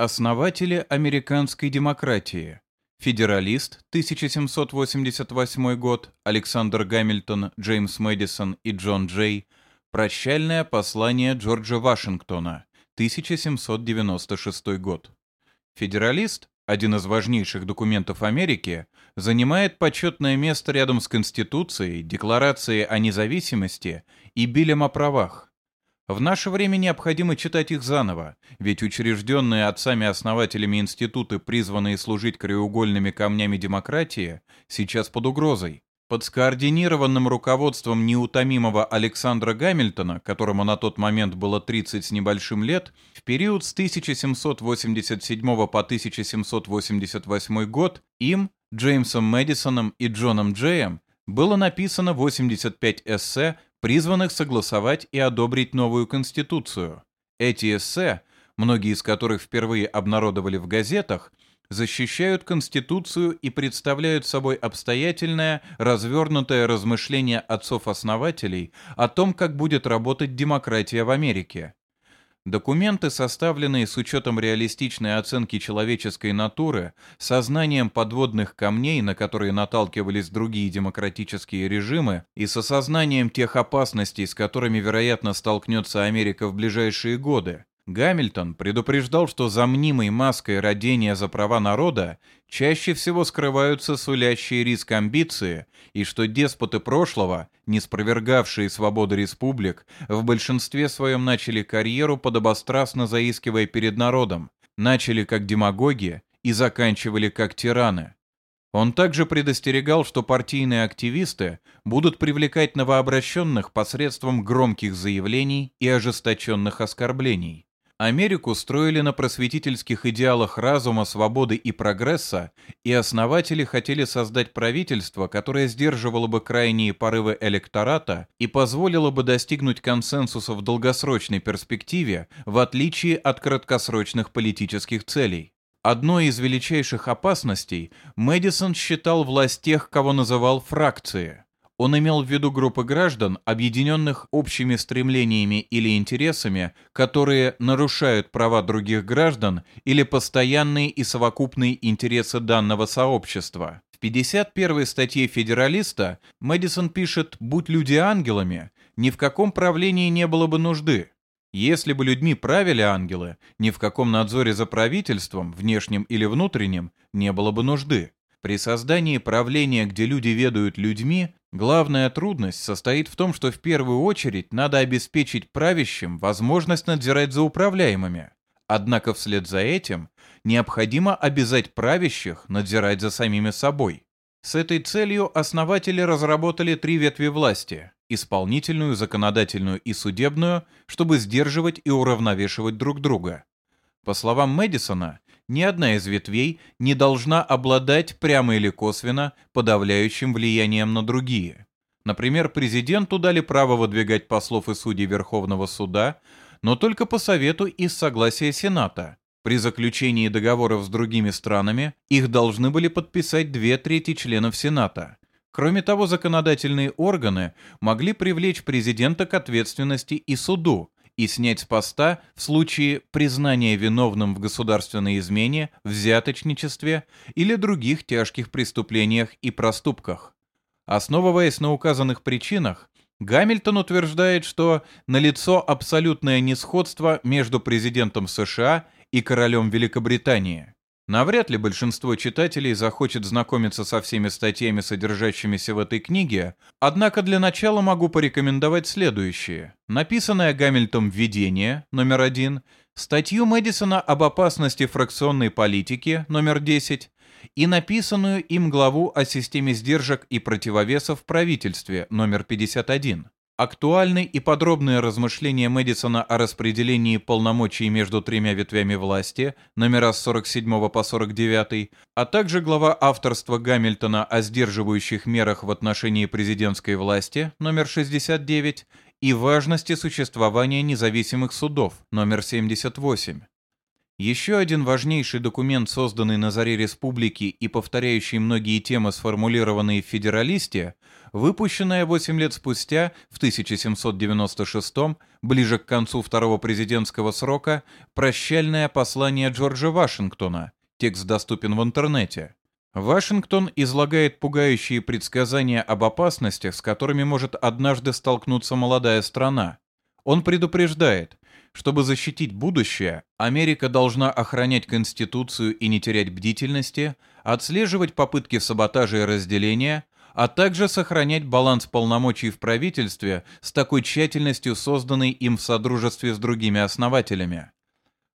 Основатели американской демократии. Федералист, 1788 год, Александр Гамильтон, Джеймс Мэдисон и Джон Джей. Прощальное послание Джорджа Вашингтона, 1796 год. Федералист, один из важнейших документов Америки, занимает почетное место рядом с Конституцией, Декларацией о независимости и Билем о правах. В наше время необходимо читать их заново, ведь учрежденные отцами-основателями институты, призванные служить краеугольными камнями демократии, сейчас под угрозой. Под скоординированным руководством неутомимого Александра Гамильтона, которому на тот момент было 30 с небольшим лет, в период с 1787 по 1788 год им, Джеймсом Мэдисоном и Джоном Джеем, было написано 85 эссе призванных согласовать и одобрить новую Конституцию. Эти эссе, многие из которых впервые обнародовали в газетах, защищают Конституцию и представляют собой обстоятельное, развернутое размышление отцов-основателей о том, как будет работать демократия в Америке. Документы, составленные с учетом реалистичной оценки человеческой натуры, сознанием подводных камней, на которые наталкивались другие демократические режимы, и с осознанием тех опасностей, с которыми, вероятно, столкнется Америка в ближайшие годы, Гамильтон предупреждал, что за мнимой маской родения за права народа чаще всего скрываются сулящие риск амбиции, и что деспоты прошлого, не спровергавшие свободу республик, в большинстве своем начали карьеру, подобострастно заискивая перед народом, начали как демагоги и заканчивали как тираны. Он также предостерегал, что партийные активисты будут привлекать новообращенных посредством громких заявлений и ожесточенных оскорблений. Америку строили на просветительских идеалах разума, свободы и прогресса, и основатели хотели создать правительство, которое сдерживало бы крайние порывы электората и позволило бы достигнуть консенсуса в долгосрочной перспективе, в отличие от краткосрочных политических целей. Одной из величайших опасностей Мэдисон считал власть тех, кого называл фракции – он имел в виду группы граждан, объединенных общими стремлениями или интересами, которые нарушают права других граждан или постоянные и совокупные интересы данного сообщества. В 51 статье «Федералиста» Мэдисон пишет «Будь люди ангелами, ни в каком правлении не было бы нужды. Если бы людьми правили ангелы, ни в каком надзоре за правительством, внешним или внутренним, не было бы нужды. При создании правления, где люди ведают людьми, главная трудность состоит в том, что в первую очередь надо обеспечить правящим возможность надзирать за управляемыми. Однако вслед за этим необходимо обязать правящих надзирать за самими собой. С этой целью основатели разработали три ветви власти – исполнительную, законодательную и судебную, чтобы сдерживать и уравновешивать друг друга. По словам Мэдисона, ни одна из ветвей не должна обладать прямо или косвенно подавляющим влиянием на другие. Например, президенту дали право выдвигать послов и судей Верховного суда, но только по совету и с согласия Сената. При заключении договоров с другими странами их должны были подписать две трети членов Сената. Кроме того, законодательные органы могли привлечь президента к ответственности и суду, и снять с поста в случае признания виновным в государственной измене, взяточничестве или других тяжких преступлениях и проступках. Основываясь на указанных причинах, Гамильтон утверждает, что налицо абсолютное несходство между президентом США и королем Великобритании. Навряд ли большинство читателей захочет знакомиться со всеми статьями, содержащимися в этой книге, однако для начала могу порекомендовать следующее. Написанное Гамильтом «Введение» номер один, статью Мэдисона об опасности фракционной политики номер 10 и написанную им главу о системе сдержек и противовесов в правительстве номер 51. Актуальны и подробные размышления Мэдисона о распределении полномочий между тремя ветвями власти, номера с 47 по 49, а также глава авторства Гамильтона о сдерживающих мерах в отношении президентской власти, номер 69, и важности существования независимых судов, номер 78. Еще один важнейший документ, созданный на заре республики и повторяющий многие темы, сформулированные в «Федералисте», выпущенная 8 лет спустя, в 1796 ближе к концу второго президентского срока, прощальное послание Джорджа Вашингтона. Текст доступен в интернете. Вашингтон излагает пугающие предсказания об опасностях, с которыми может однажды столкнуться молодая страна. Он предупреждает, чтобы защитить будущее, Америка должна охранять Конституцию и не терять бдительности, отслеживать попытки саботажа и разделения, а также сохранять баланс полномочий в правительстве с такой тщательностью, созданной им в содружестве с другими основателями.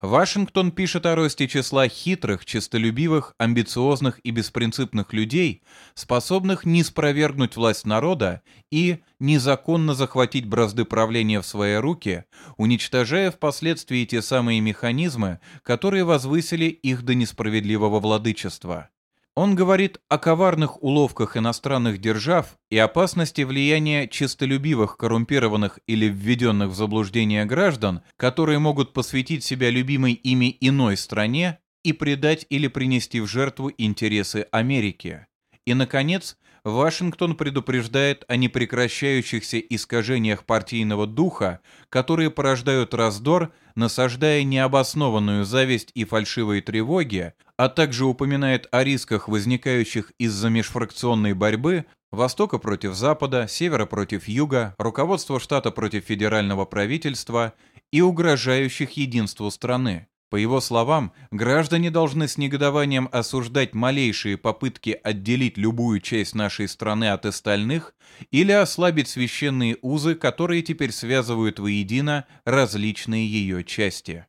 Вашингтон пишет о росте числа хитрых, честолюбивых, амбициозных и беспринципных людей, способных не спровергнуть власть народа и незаконно захватить бразды правления в свои руки, уничтожая впоследствии те самые механизмы, которые возвысили их до несправедливого владычества. Он говорит о коварных уловках иностранных держав и опасности влияния честолюбивых, коррумпированных или введенных в заблуждение граждан, которые могут посвятить себя любимой ими иной стране и предать или принести в жертву интересы Америки. И, наконец, Вашингтон предупреждает о непрекращающихся искажениях партийного духа, которые порождают раздор, насаждая необоснованную зависть и фальшивые тревоги, а также упоминает о рисках, возникающих из-за межфракционной борьбы Востока против Запада, Севера против Юга, руководства штата против федерального правительства и угрожающих единству страны. По его словам, граждане должны с негодованием осуждать малейшие попытки отделить любую часть нашей страны от остальных или ослабить священные узы, которые теперь связывают воедино различные ее части.